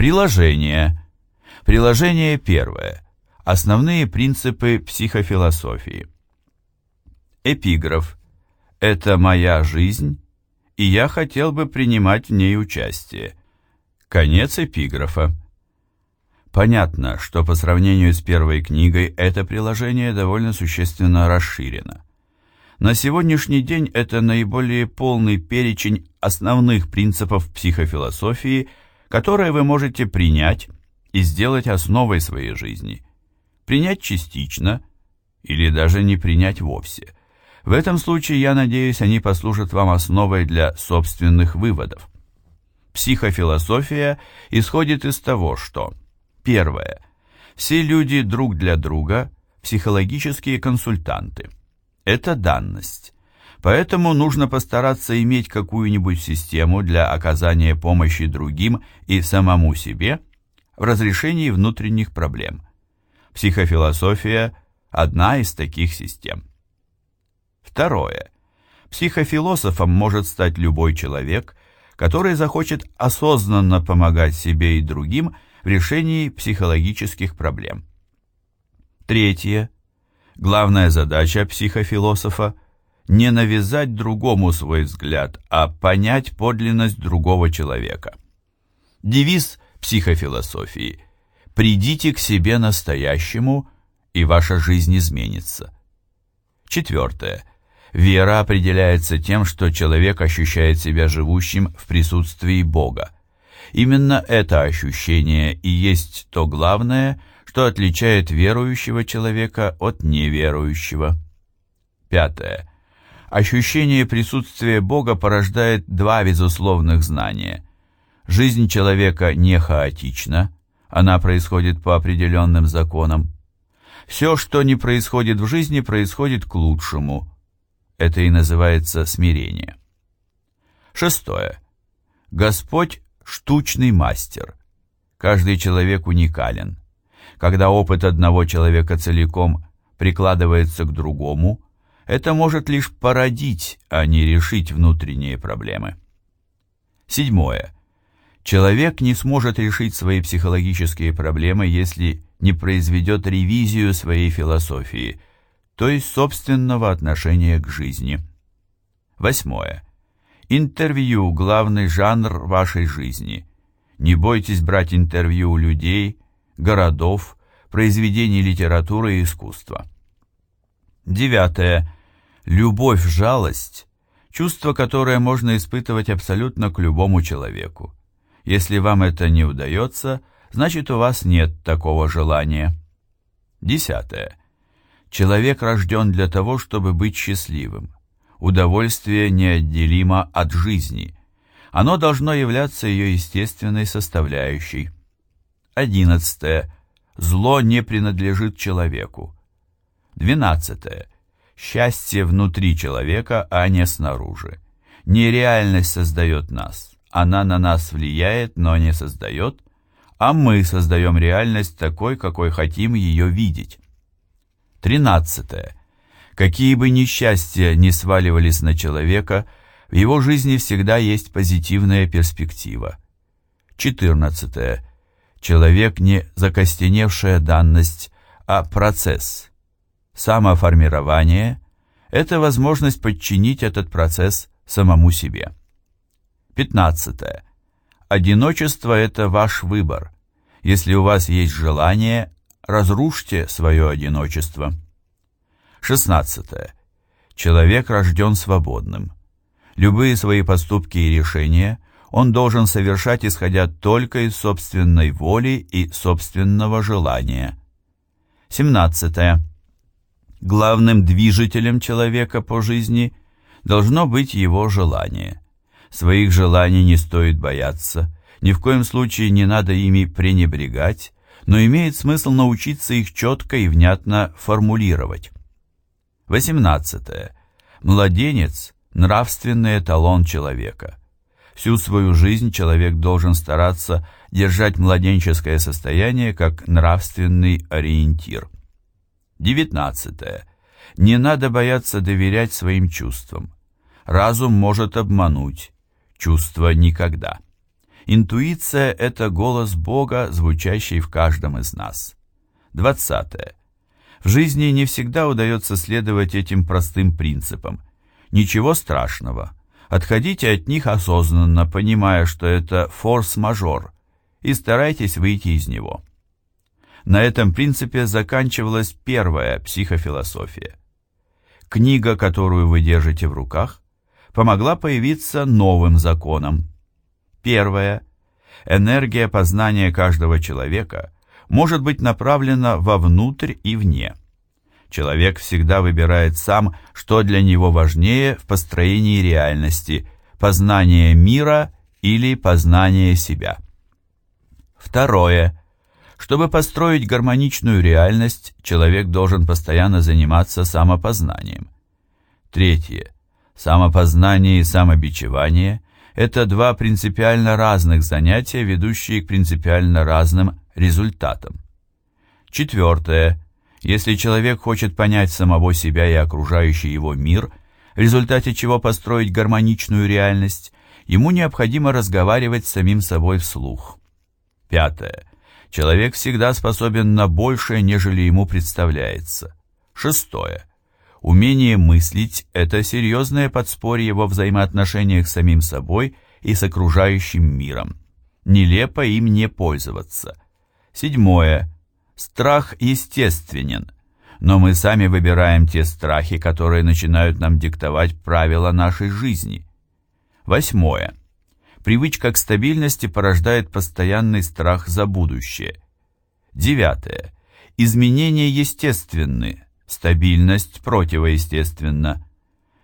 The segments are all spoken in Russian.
Приложение. Приложение первое. Основные принципы психофилософии. Эпиграф. Это моя жизнь, и я хотел бы принимать в ней участие. Конец эпиграфа. Понятно, что по сравнению с первой книгой это приложение довольно существенно расширено. На сегодняшний день это наиболее полный перечень основных принципов психофилософии, которые вы можете принять и сделать основой своей жизни. Принять частично или даже не принять вовсе. В этом случае, я надеюсь, они послужат вам основой для собственных выводов. Психофилософия исходит из того, что Первое. Все люди друг для друга – психологические консультанты. Это данность. Поэтому нужно постараться иметь какую-нибудь систему для оказания помощи другим и самому себе в разрешении внутренних проблем. Психофилософия – одна из таких систем. Второе. Психофилософом может стать любой человек, который захочет осознанно помогать себе и другим – в решении психологических проблем. Третье. Главная задача психофилософа – не навязать другому свой взгляд, а понять подлинность другого человека. Девиз психофилософии – «Придите к себе настоящему, и ваша жизнь изменится». Четвертое. Вера определяется тем, что человек ощущает себя живущим в присутствии Бога. Именно это ощущение и есть то главное, что отличает верующего человека от неверующего. Пятое. Ощущение присутствия Бога порождает два безусловных знания. Жизнь человека не хаотична, она происходит по определенным законам. Все, что не происходит в жизни, происходит к лучшему. Это и называется смирение. Шестое. Господь штучный мастер. Каждый человек уникален. Когда опыт одного человека целиком прикладывается к другому, это может лишь породить, а не решить внутренние проблемы. Седьмое. Человек не сможет решить свои психологические проблемы, если не произведет ревизию своей философии, то есть собственного отношения к жизни. Восьмое. Интервью – главный жанр вашей жизни. Не бойтесь брать интервью у людей, городов, произведений литературы и искусства. Девятое. Любовь, жалость – чувство, которое можно испытывать абсолютно к любому человеку. Если вам это не удается, значит у вас нет такого желания. Десятое. Человек рожден для того, чтобы быть счастливым удовольствие неотделимо от жизни. Оно должно являться ее естественной составляющей. 11. Зло не принадлежит человеку. 12. Счастье внутри человека, а не снаружи. Нереальность создает нас. Она на нас влияет, но не создает, а мы создаем реальность такой, какой хотим ее видеть. 13. Какие бы несчастья ни сваливались на человека, в его жизни всегда есть позитивная перспектива. 14. Человек не закостеневшая данность, а процесс. Самоформирование – это возможность подчинить этот процесс самому себе. 15. Одиночество – это ваш выбор. Если у вас есть желание, разрушьте свое одиночество. 16. Человек рожден свободным. Любые свои поступки и решения он должен совершать, исходя только из собственной воли и собственного желания. 17. Главным движителем человека по жизни должно быть его желание. Своих желаний не стоит бояться, ни в коем случае не надо ими пренебрегать, но имеет смысл научиться их четко и внятно формулировать. 18. Младенец – нравственный эталон человека. Всю свою жизнь человек должен стараться держать младенческое состояние как нравственный ориентир. 19. Не надо бояться доверять своим чувствам. Разум может обмануть, чувства никогда. Интуиция – это голос Бога, звучащий в каждом из нас. 20. В жизни не всегда удается следовать этим простым принципам. Ничего страшного. Отходите от них осознанно, понимая, что это форс-мажор, и старайтесь выйти из него. На этом принципе заканчивалась первая психофилософия. Книга, которую вы держите в руках, помогла появиться новым законам. Первое. Энергия познания каждого человека может быть направлена вовнутрь и вне. Человек всегда выбирает сам, что для него важнее в построении реальности – познание мира или познание себя. Второе. Чтобы построить гармоничную реальность, человек должен постоянно заниматься самопознанием. Третье. Самопознание и самобичевание – это два принципиально разных занятия, ведущие к принципиально разным результатам. Четвертое. Если человек хочет понять самого себя и окружающий его мир, в результате чего построить гармоничную реальность, ему необходимо разговаривать с самим собой вслух. Пятое. Человек всегда способен на большее, нежели ему представляется. Шестое. Умение мыслить – это серьезное подспорье во взаимоотношениях с самим собой и с окружающим миром. Нелепо им не пользоваться. Седьмое. Страх естественен, но мы сами выбираем те страхи, которые начинают нам диктовать правила нашей жизни. Восьмое. Привычка к стабильности порождает постоянный страх за будущее. Девятое. Изменения естественны, стабильность противоестественна.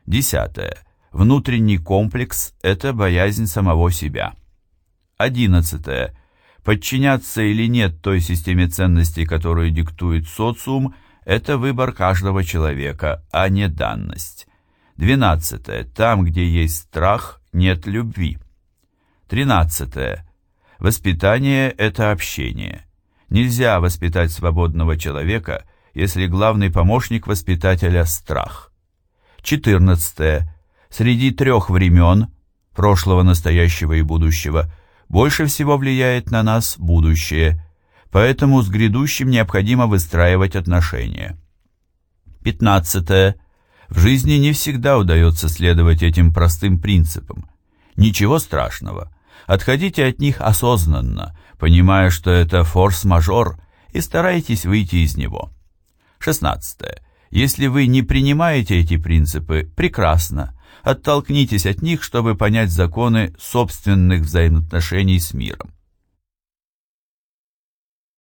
Десятое. Внутренний комплекс – это боязнь самого себя. Одиннадцатое. Подчиняться или нет той системе ценностей, которую диктует социум – это выбор каждого человека, а не данность. Двенадцатое. Там, где есть страх, нет любви. Тринадцатое. Воспитание – это общение. Нельзя воспитать свободного человека, если главный помощник воспитателя – страх. Четырнадцатое. Среди трех времен – прошлого, настоящего и будущего – больше всего влияет на нас будущее, поэтому с грядущим необходимо выстраивать отношения. Пятнадцатое. В жизни не всегда удается следовать этим простым принципам. Ничего страшного. Отходите от них осознанно, понимая, что это форс-мажор, и старайтесь выйти из него. 16. Если вы не принимаете эти принципы, прекрасно. Оттолкнитесь от них, чтобы понять законы собственных взаимоотношений с миром.